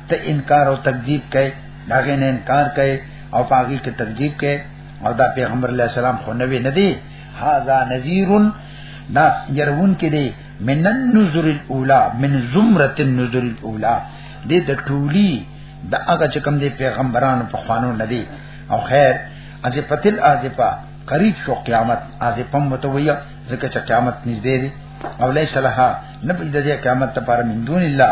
ته انکار او تکذیب کوي داغه نه انکار کوي او پاګي کې تکذیب کوي او دا پیغمبر علی السلام خو نبی نه دی هاذا نذیر دا يرون کې دی من النذر الاولى من زمرة النذر الاولى دې د ټولي د هغه چې کوم دی پیغمبرانو په خوانو نه دی او خیر اځه پتل اځه پا قریب شو قیامت اځه پم متویا ځکه چې قیامت نږدې دی او لیس لها نبی د قیامت لپاره من دون الله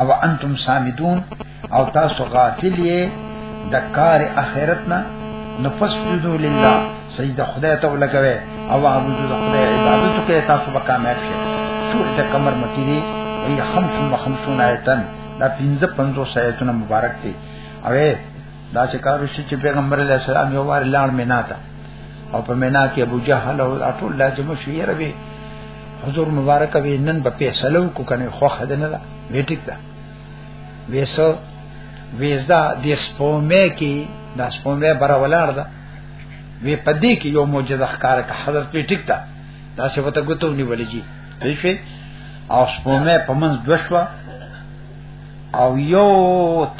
او انتم سامدون او تاسو غافل یې د کار اخرت نه نفسجدو لله سجده خدای ته ولګوي او عبادت د خدای عبادت کوي تاسو به کامیاب شئ سورته قمر مکی دی وی 55 آیتن دا 55 آیتونه مبارک دي او دا چې کارو شي چې پیغمبر علی السلام یو وار لاړ مینا ته او په مینا کې ابو جهل او اټول لا جمع شوی ربي حضور مبارک به نن په فیصلو کو کنه خو خد نه دا ویټیک دا ویسو ویزا د سپومه کې د سپومه بر ولار دا وی پدې کې یو معجزه ښکار کا حضرت ویټیک دا دا څه وته ګوتو نیولې جی دیشي او سپومه پمن دوشوا او یو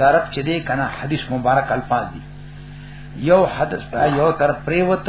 طرف چې دی کنه حدیث مبارک الفاظ دي یو حدث یو طرف پریوت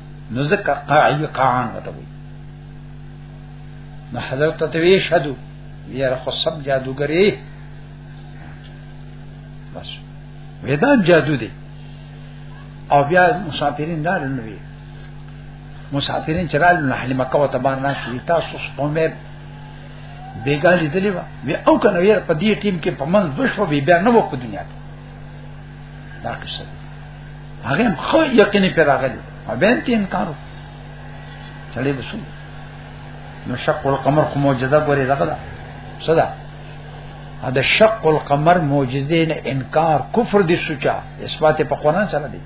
نو زکه قاعی قاعان وته وي نو حضرت ته وی شهدو یاره خو سب جادوګری بس ودا جادو دی او بیا مسافرین نه لنوي مسافرین چرال نه حل مکه وته باندې ناشې تاسو قومه بیګا لیدلی و او کنه یې په دې ټیم کې په منځ بشو بیا نه وو په دنیا کې دا قصه هغه هم خو یقیني پر راغلی او به ته انکار چلے بسو نو شق القمر خو معجزه غوري دغه دا صدا دا شق القمر معجزه نه انکار کفر دي سوچا اثبات په قران سره دي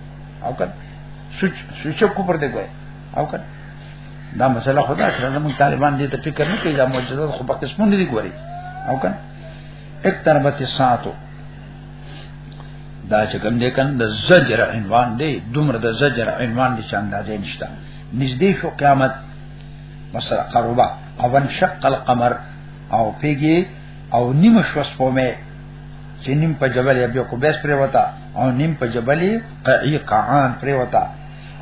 او کړه سوچ سوچ کفر دی ګوي او کړه دا مسله خدا سره زموږ طالبان دې ته فکر نه کوي دا معجزه خو په قسمه نه دي ګوري او کړه اقتربت الساعه دا چې کوم دې کن د زجر عنوان دی دومره د زجر عنوان دي چې اندازې نشته نږدې شو قیامت مثلا قربا او انشق القمر او پیګي او نیم شو سپومه چې نیم په جبل بیا کو بیس پرې وتا او نیم په جبل قعی قعان پرې وتا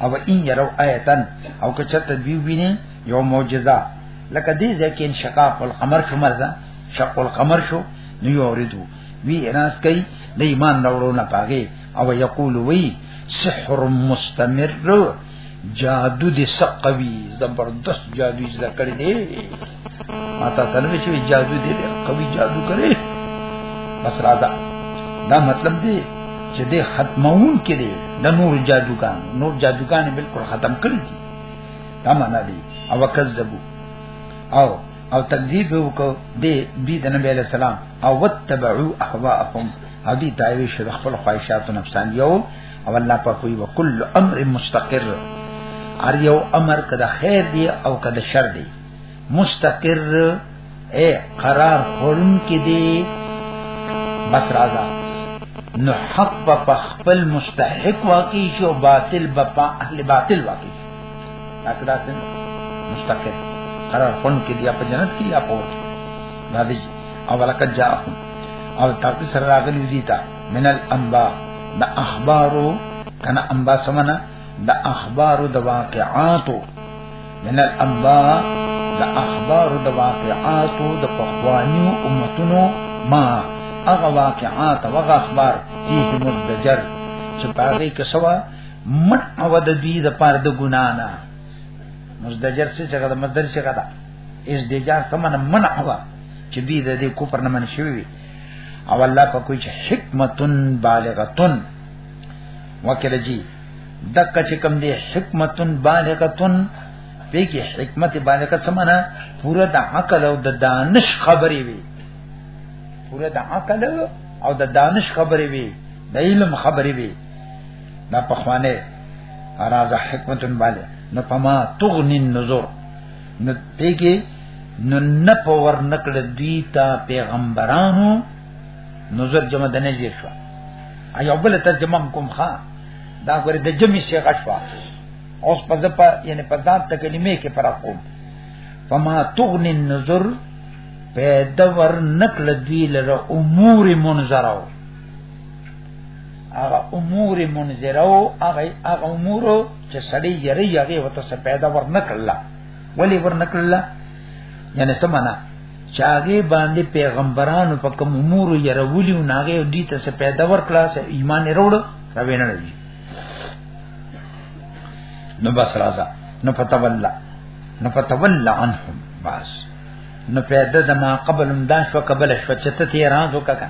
او ان یرو آیتن او که چرته دی ویني یو معجزه لکه دې ځکه انشقاق القمر شو مرزه شق القمر شو نو یوریدو وی اراس کوي د ایمان راوړو نه پاګه او یقول وی سحر مستمر جادو دې سقوي زبردست جادو یې ذکر دی ما تا ته نو چې جادو دې قوي جادو کوي بس راځه دا مطلب دی چې دې ختمون کې دی د نور جادوګان نور جادوګان بالکل ختم کړی دي دا معنا دی او کذبو او او تکذیب وکړو د بی د نبی علیہ السلام او وتبعو احواهم او دی دایوی شو خپل خواهشات او نفسان یو او الله په کوئی وکل امر مستقر ار یو امر کده خیر دی او کده شر دی مستقر اے قرار خورن کی دی بس رازا نو حق په خپل مستحق واقع شو باطل په اهل باطل واقع تاسو دا څنګه مستقر قرار خون کې دی په جنت کې یا په ورته دا دی او ولکد جاءکم او تاسو سره راغلی دي تا من الانباء د اخبارو کنا انباء سمنا د اخبارو د واقعاتو من الانباء د اخبارو د واقعاتو د پخوانیو امتونو ما هغه واقعات هغه اخبار فيه مدجر چې باغې کې سوا من او د دوی د پاره د ګنا نه مزدجر څه څنګه د مزدجر څه کړه اس د جار سمنه من او چې دوی د دې کوپر نه من شوی وي او الله په کوئی حکمتن بالغتن وکړه جی دک چې کم دی حکمتن بالغتن په کې حکمت بالغه سمنه پورا د عقل او د دانش خبرې وي پورا د عقل او د دانش خبرې وي د علم خبرې وي دا په خوانه راز حکمتن باندې نو پما تغنی النذر نو پیګي نو نه پور نکړه دوی ته پیغمبرانو نظر جمع د نذیر شو ایو بل ترجمه کوم ښا دا غره د جمع شي غشوا اوس په ځپا یعنی په ځان ته کلمې کې فرق کوم فما تغنی النذر پیدا ور نکړه دوی لره امور منذرو هغه امور منذره او هغه هغه امور چې سړی یری هغه وته څه پیدا ورنکړه ولی ورنکړه یعنی سمانا چاغه باندې پیغمبرانو په کوم امور یرولي او ناغه دې ته څه پیدا ورکړه څه ایمان وروړ راوینه نه وی نو بس راځه نو فتولا نو فتولا عنهم بس نو پیدا د ما قبل هم دا شو قبل شو چې ته تیران وکړه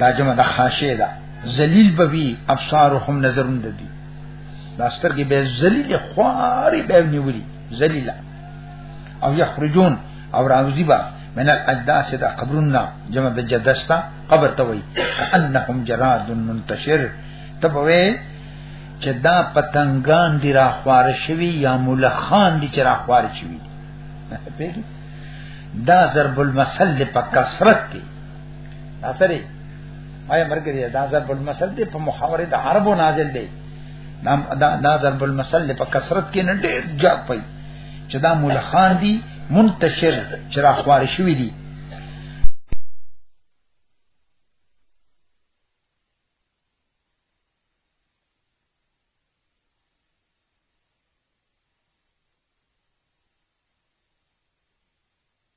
دا جمع د خاشه ده ذلیل بوي ابصارهم نظرون د دي دا سترګې به ذلیل خواري به نیولي ذلیل او یخرجون او راوزی با من الاجداس دا قبرنا جمع د جدستا قبر ته وای انهم جراد منتشر تبوي چې دا پتنګان دی را خوار شوی یا ملخان دی چې را خوار شوی دا ضرب المثل په کثرت کې اثرې آیا مرګ دی دا ضرب المثل دی په محاوره د عربو نازل دی دا دا ضرب المثل په کثرت کې نه ډېر جاپ پي چې دا ملخان دي منتشر چې را خوار شوی دي